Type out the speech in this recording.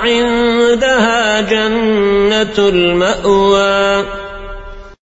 عندها جنة المأوى.